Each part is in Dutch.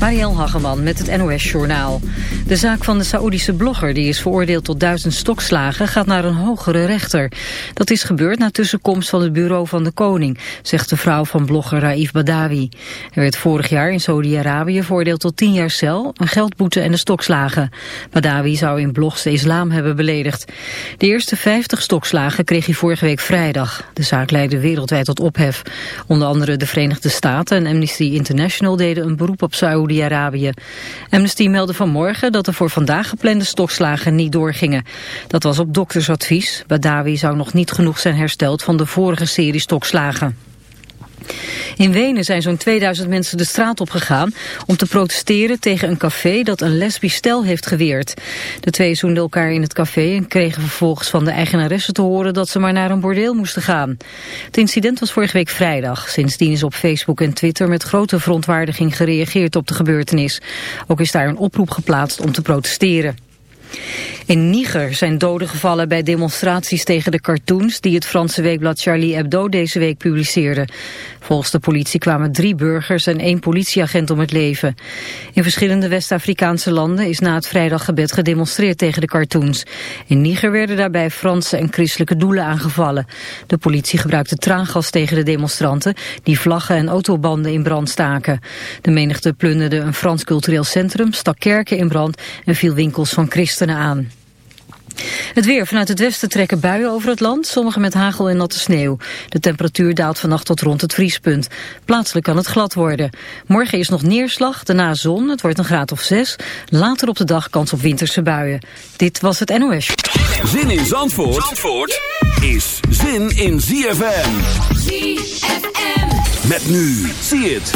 Mariel Hageman met het NOS Journaal. De zaak van de Saoedische blogger die is veroordeeld tot duizend stokslagen gaat naar een hogere rechter. Dat is gebeurd na tussenkomst van het bureau van de koning, zegt de vrouw van blogger Raif Badawi. Hij werd vorig jaar in Saudi-Arabië veroordeeld tot tien jaar cel, een geldboete en de stokslagen. Badawi zou in blogs de islam hebben beledigd. De eerste vijftig stokslagen kreeg hij vorige week vrijdag. De zaak leidde wereldwijd tot ophef. Onder andere de Verenigde Staten en Amnesty International deden een beroep op Saudi Saoedi-Arabië. Amnesty meldde vanmorgen dat er voor vandaag geplande stokslagen niet doorgingen. Dat was op doktersadvies. Badawi zou nog niet genoeg zijn hersteld van de vorige serie stokslagen. In Wenen zijn zo'n 2000 mensen de straat op gegaan om te protesteren tegen een café dat een lesbisch stel heeft geweerd. De twee zoenden elkaar in het café en kregen vervolgens van de eigenaresse te horen dat ze maar naar een bordeel moesten gaan. Het incident was vorige week vrijdag. Sindsdien is op Facebook en Twitter met grote verontwaardiging gereageerd op de gebeurtenis. Ook is daar een oproep geplaatst om te protesteren. In Niger zijn doden gevallen bij demonstraties tegen de cartoons die het Franse weekblad Charlie Hebdo deze week publiceerde. Volgens de politie kwamen drie burgers en één politieagent om het leven. In verschillende West-Afrikaanse landen is na het vrijdaggebed gedemonstreerd tegen de cartoons. In Niger werden daarbij Franse en christelijke doelen aangevallen. De politie gebruikte traangas tegen de demonstranten die vlaggen en autobanden in brand staken. De menigte plunderde een Frans cultureel centrum, stak kerken in brand en viel winkels van christenen aan. Het weer. Vanuit het westen trekken buien over het land, sommige met hagel en natte sneeuw. De temperatuur daalt vannacht tot rond het vriespunt. Plaatselijk kan het glad worden. Morgen is nog neerslag, daarna zon, het wordt een graad of zes. Later op de dag kans op winterse buien. Dit was het NOS. Zin in Zandvoort, Zandvoort is zin in ZFM. ZFM. Met nu. See it.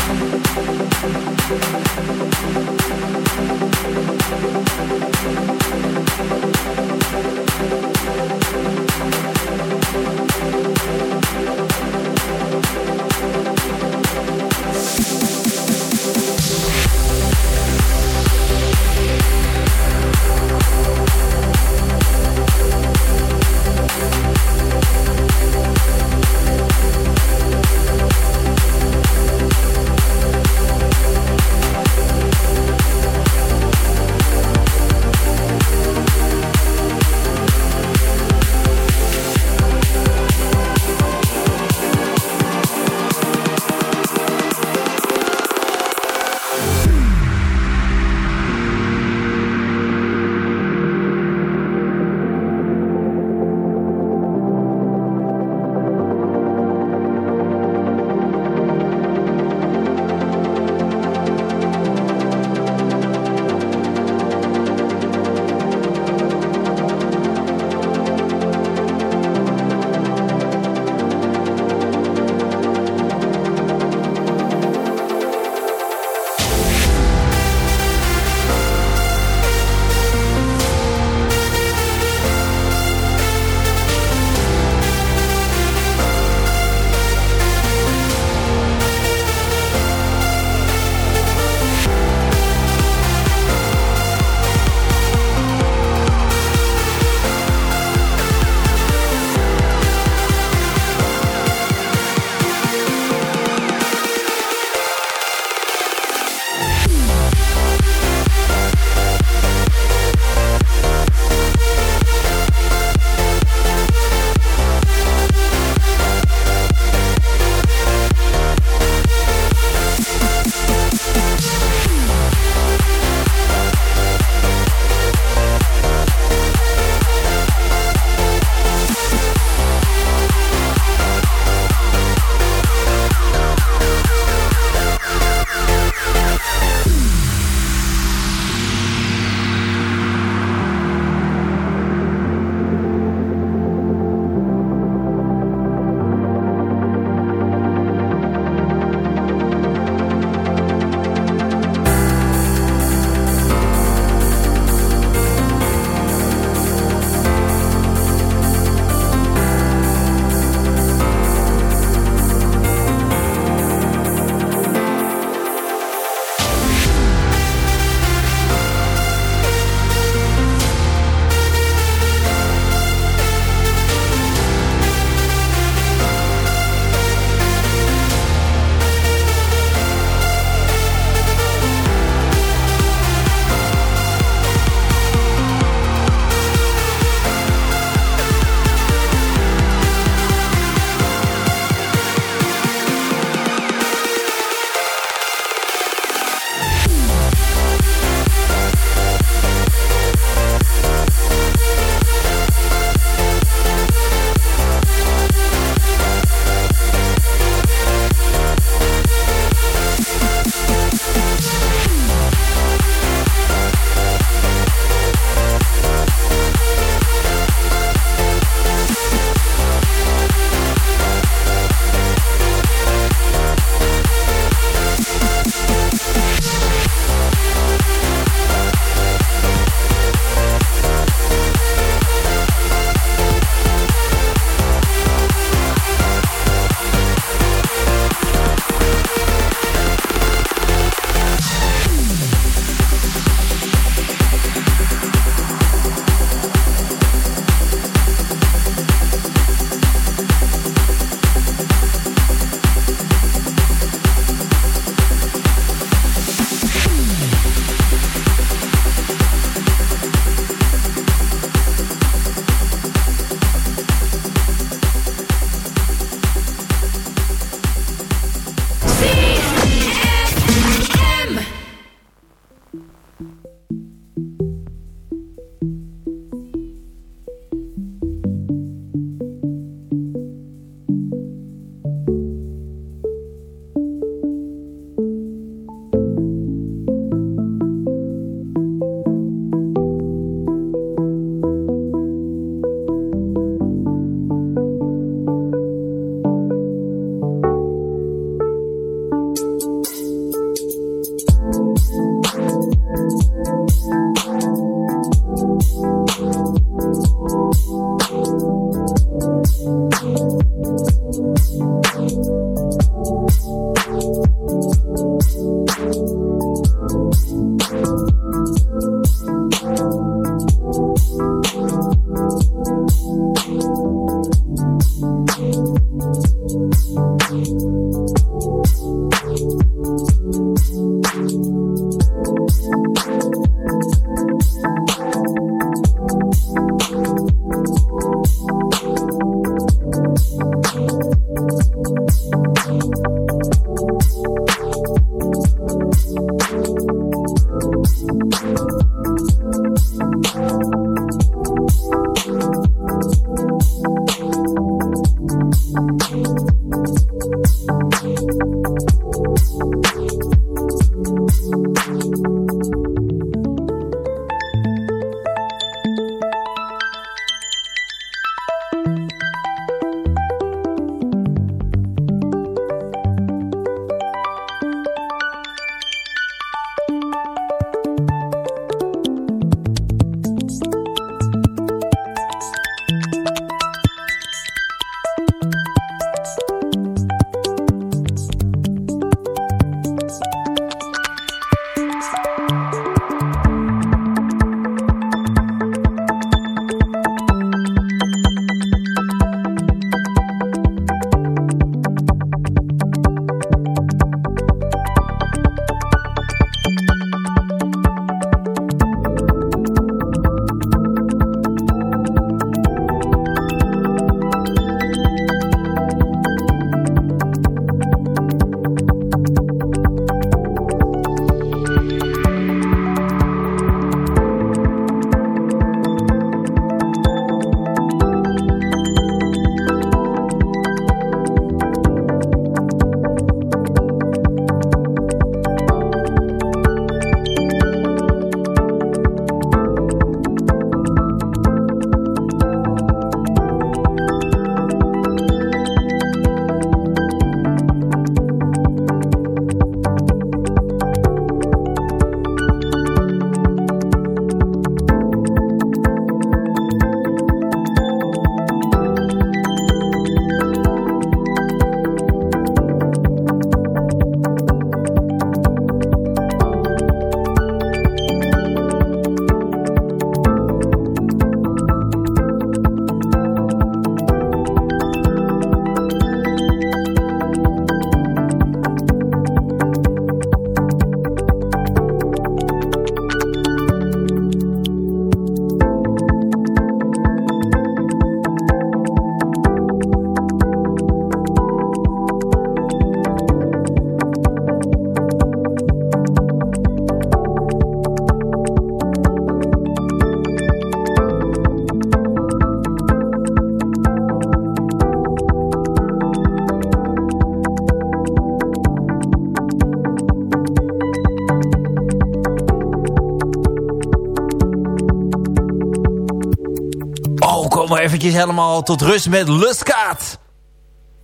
Eventjes helemaal tot rust met Luskaat.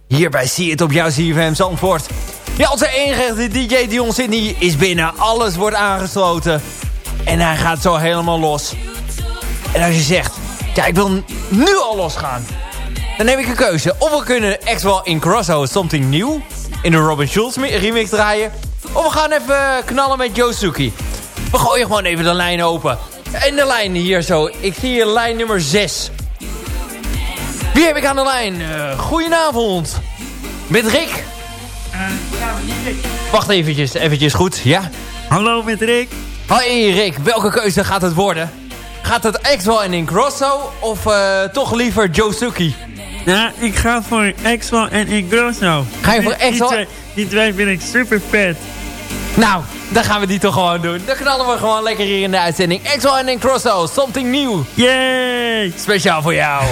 Hierbij zie je het op jouw CFM Zandvoort. Ja, onze enige DJ Dion Sydney is binnen. Alles wordt aangesloten. En hij gaat zo helemaal los. En als je zegt, ja, ik wil nu al losgaan. Dan neem ik een keuze. Of we kunnen Axwell in Crosso Something New in de Robin Schulz remix draaien. Of we gaan even knallen met Josuki. We gooien gewoon even de lijn open. En de lijn hier zo. Ik zie hier lijn nummer 6. Wie heb ik aan de lijn? Uh, goedenavond. Met Rick. Uh, ja, Rick. Wacht eventjes, eventjes goed, ja? Hallo, met Rick. Hoi Rick, welke keuze gaat het worden? Gaat het Axwell en Ingrosso of uh, toch liever Josuki? Ja, ik ga voor Axwell en Ingrosso. Ga je voor Axwell? Die, die, twee vind ik super vet. Nou, dan gaan we die toch gewoon doen. Dan knallen we gewoon lekker hier in de uitzending. Exo en Crosso, something new. Yay! Speciaal voor jou.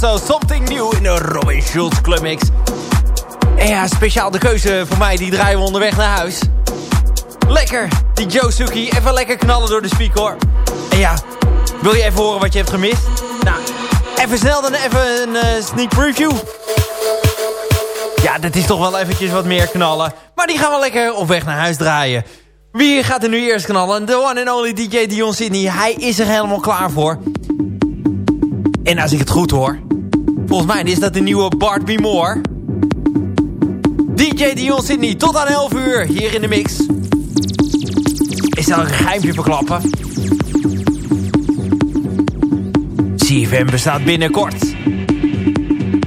Crosso, Something New in de Robin Schulz Club Mix. En ja, speciaal de keuze voor mij, die draaien we onderweg naar huis. Lekker, die Joe Suki, even lekker knallen door de speaker. En ja, wil je even horen wat je hebt gemist? Nou, even snel dan even een uh, sneak preview. Ja, dat is toch wel eventjes wat meer knallen. Maar die gaan we lekker op weg naar huis draaien. Wie gaat er nu eerst knallen? De one and only DJ Dion Sydney. Hij is er helemaal klaar voor. En als ik het goed hoor... Volgens mij is dat de nieuwe Bart B. Moore. DJ Dion Sydney, tot aan 11 uur hier in de mix. Is zal een geheimje verklappen. CFM bestaat binnenkort.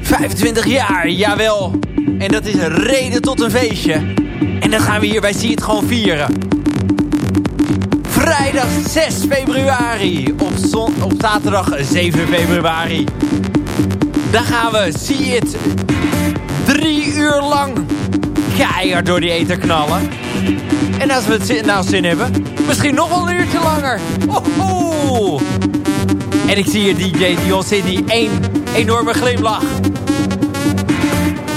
25 jaar, jawel. En dat is een reden tot een feestje. En dan gaan we hier bij het gewoon vieren. Vrijdag 6 februari. Op, zon, op zaterdag 7 februari. Dan gaan we See It drie uur lang keihard door die eter knallen. En als we het nou zin hebben, misschien nog wel een uurtje langer. Oho! En ik zie hier DJ Dion Sydney één enorme glimlach.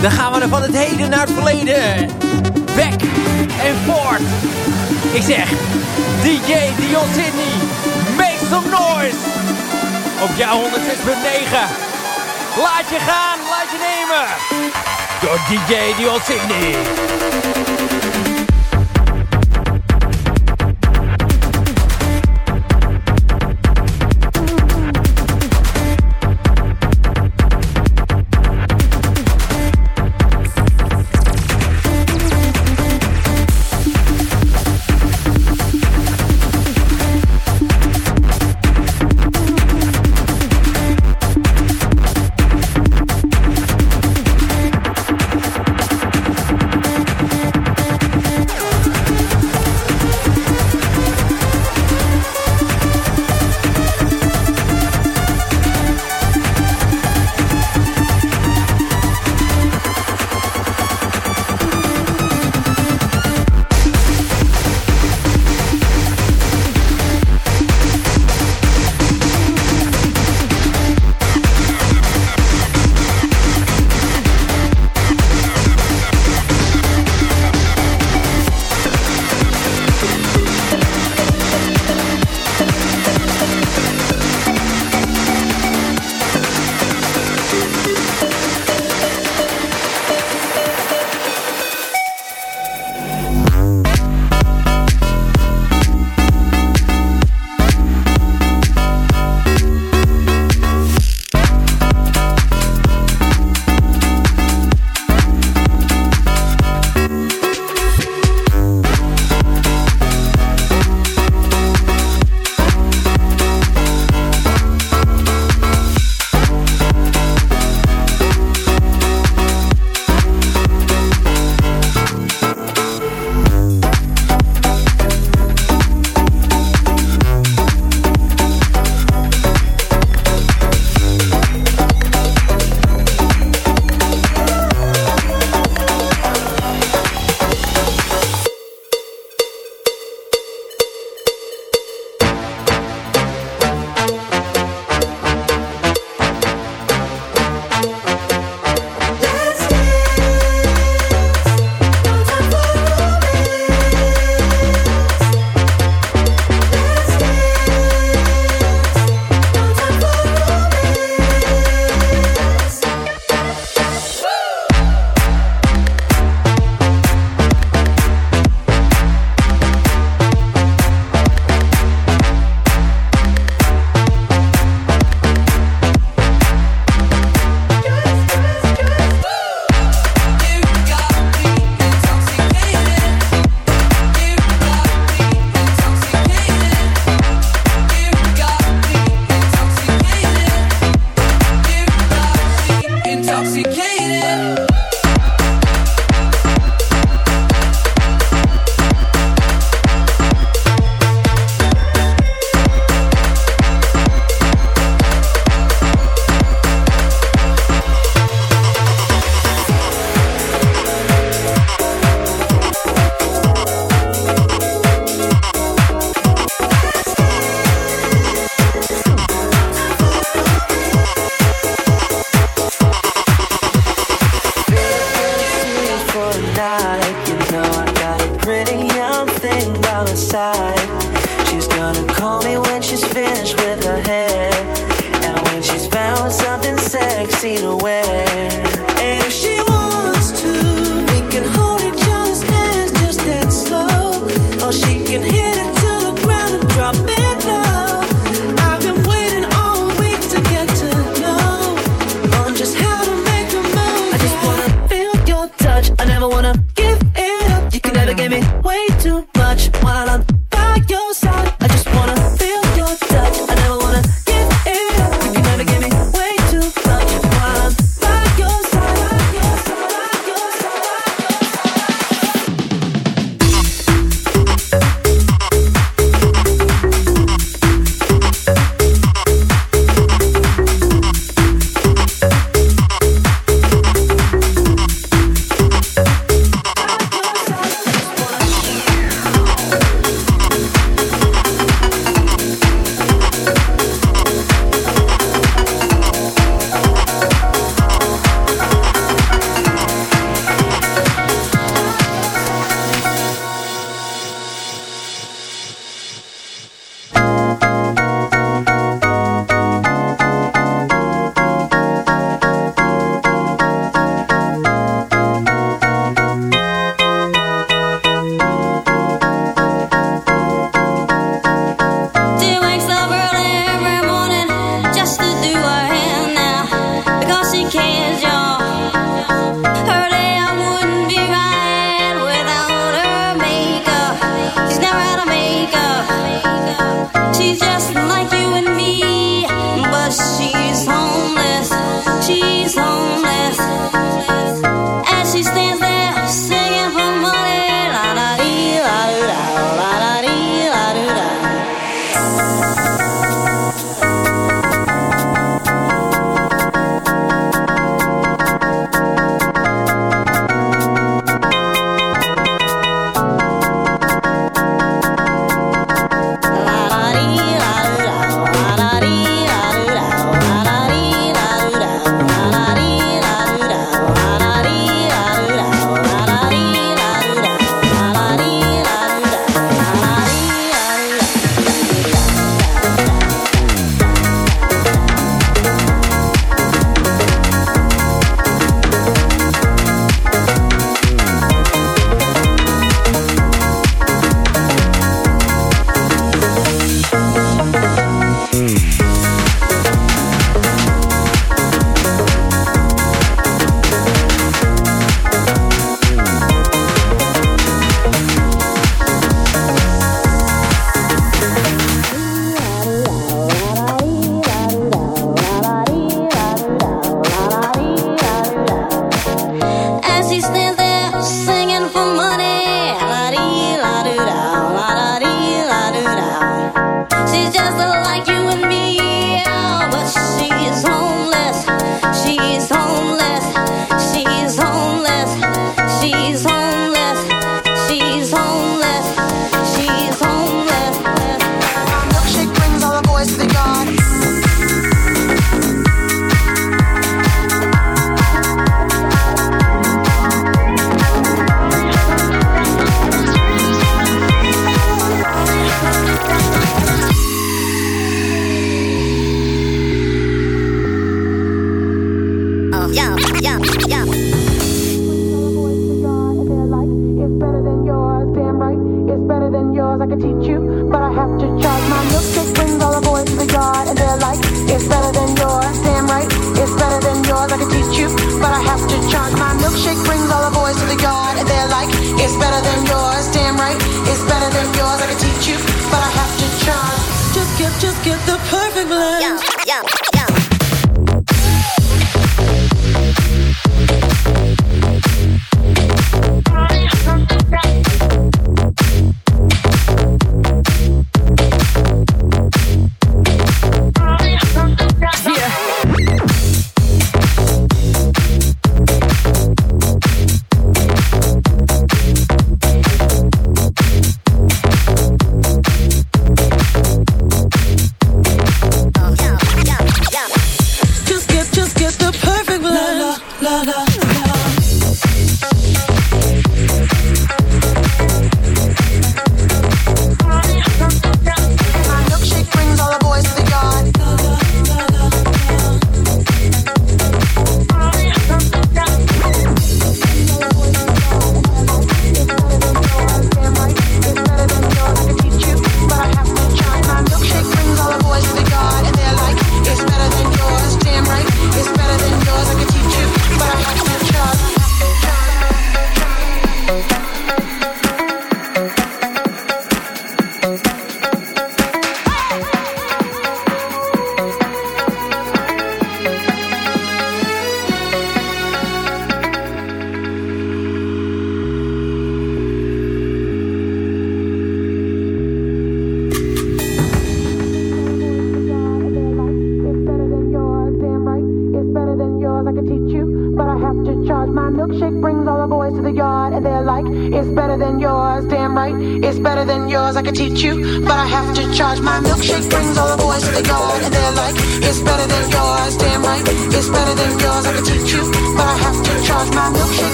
Dan gaan we er van het heden naar het verleden. Back en forth. Ik zeg, DJ Dion Sydney, make some noise. Op jouw 106.9. Laat je gaan, laat je nemen. Door DJ Dion Sydney.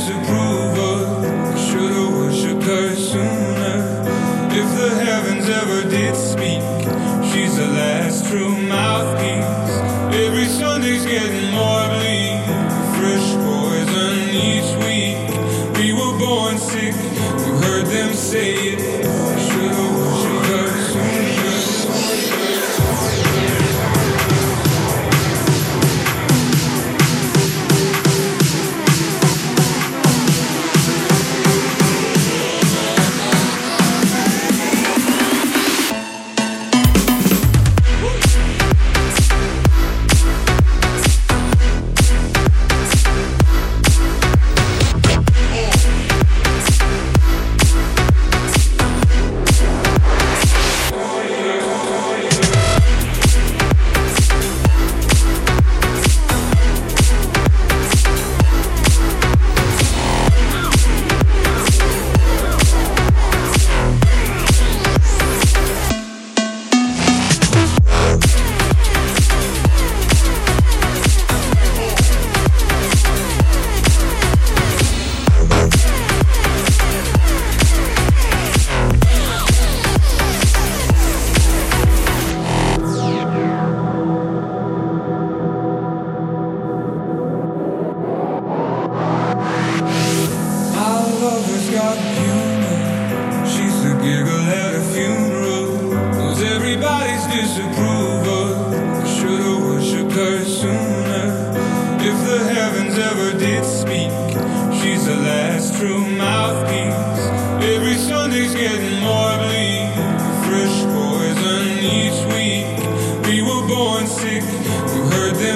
disapproval. Should've worshipped her sooner. If the heavens ever did speak, she's the last true mouthpiece. Every Sunday's getting more bleak. Fresh poison each week. We were born sick. Heard them say.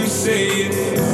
you say it.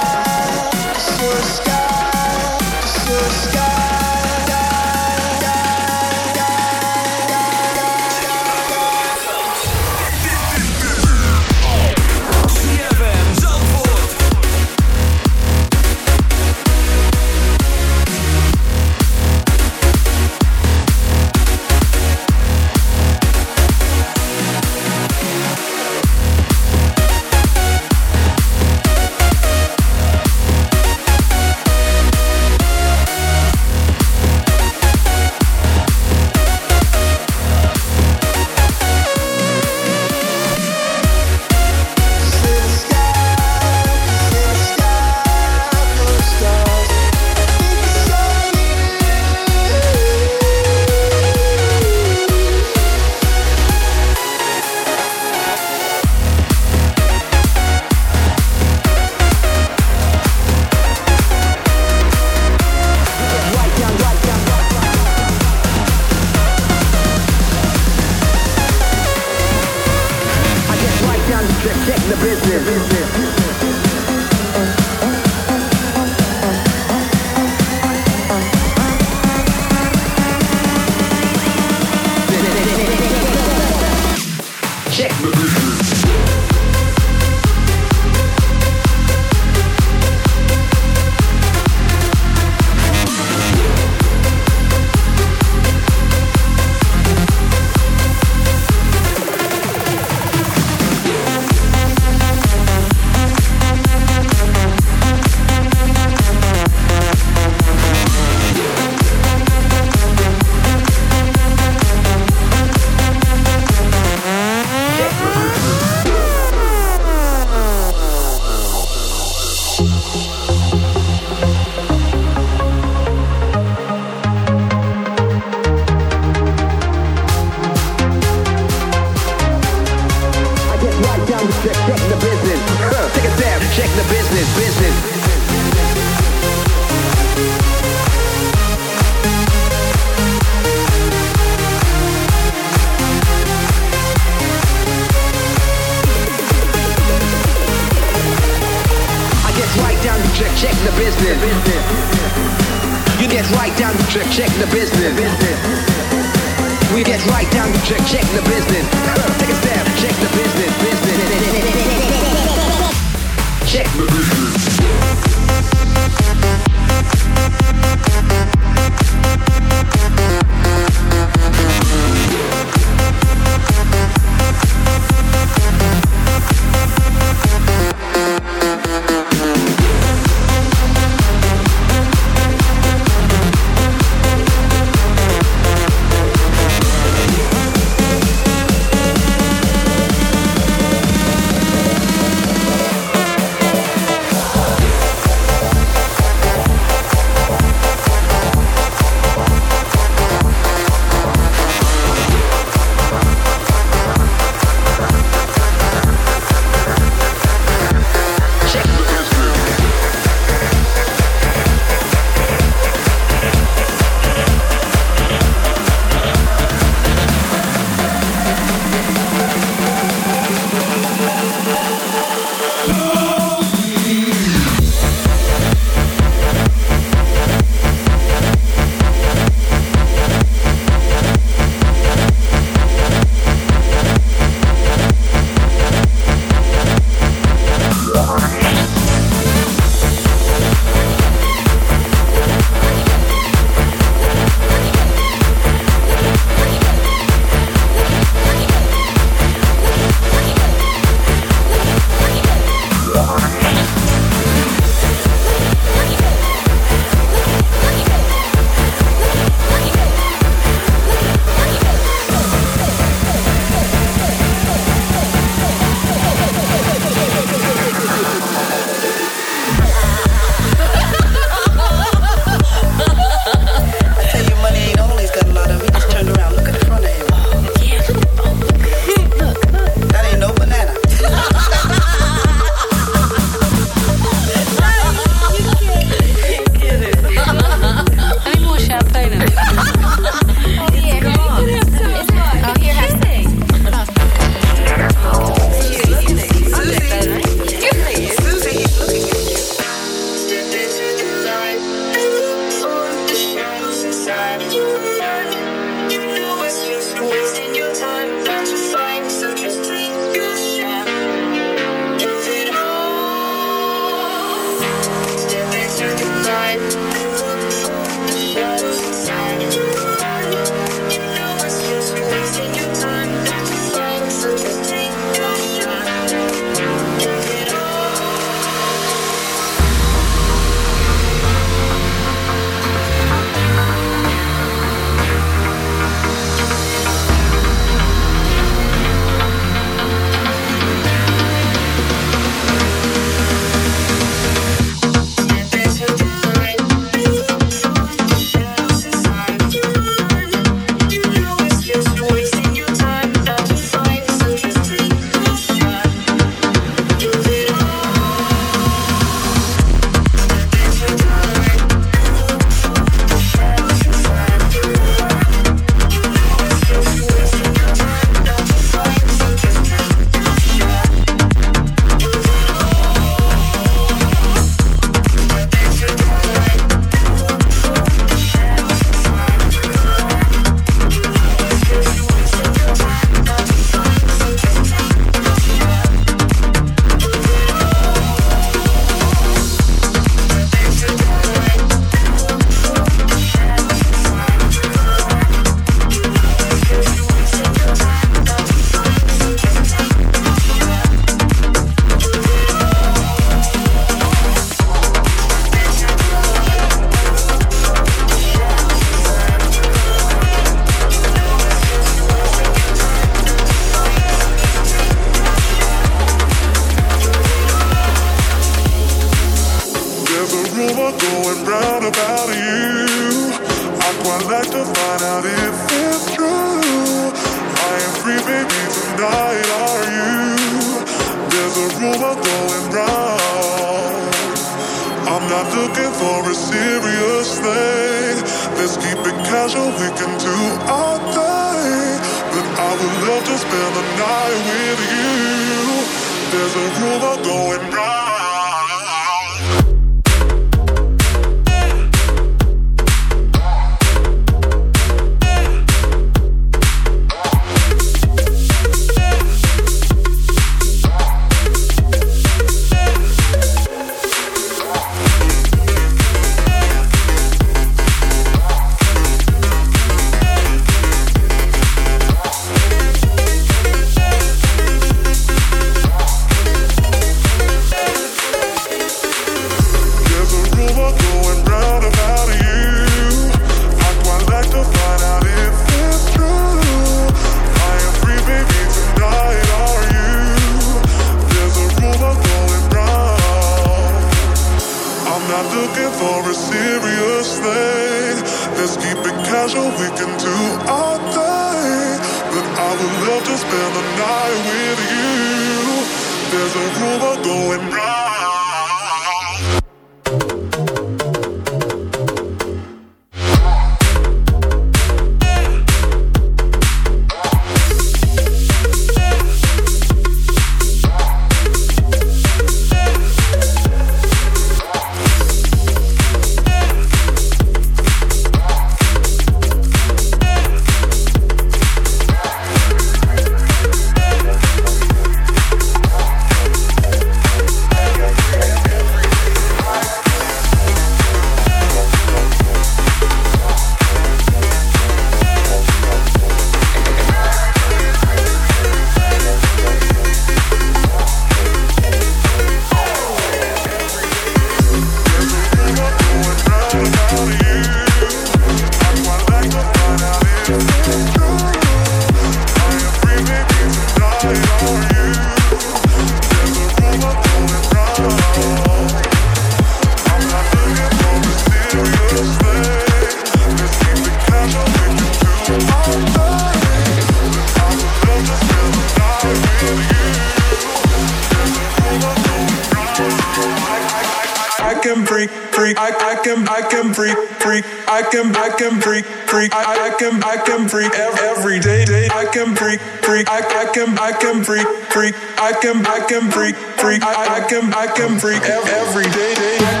can, I can freak, freak. I can, I can freak, freak. I, I can, I can freak every day, day. I can freak, freak. I, I can, I can freak, freak. I can, I can freak, freak. I, I can, I can freak every day, day.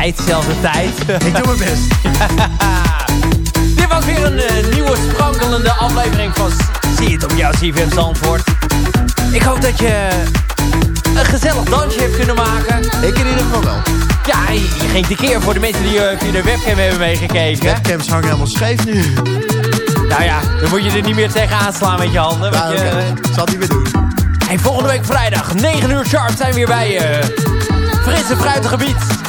tijd, zelfde tijd. Ik doe mijn best. Dit was weer een eh, nieuwe sprankelende aflevering van Zie het op jouw CVM Zandvoort. Ik hoop dat je eh, een gezellig dansje hebt kunnen maken. Ik in ieder geval wel. Ja, je ging de keer voor de mensen die uh, de webcam hebben meegekeken. De Webcams hangen helemaal scheef nu. Nou ja, dan moet je er niet meer tegen aanslaan met je handen. Ja, nou, je, Zal die weer doen. Volgende week vrijdag, 9 uur sharp, zijn we weer bij je. Frisse fruitige gebied.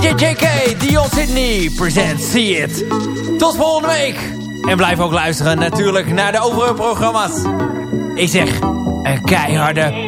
DJ JK, Dion Sydney, present See It. Tot volgende week. En blijf ook luisteren natuurlijk naar de overige programma's. Ik zeg, een keiharde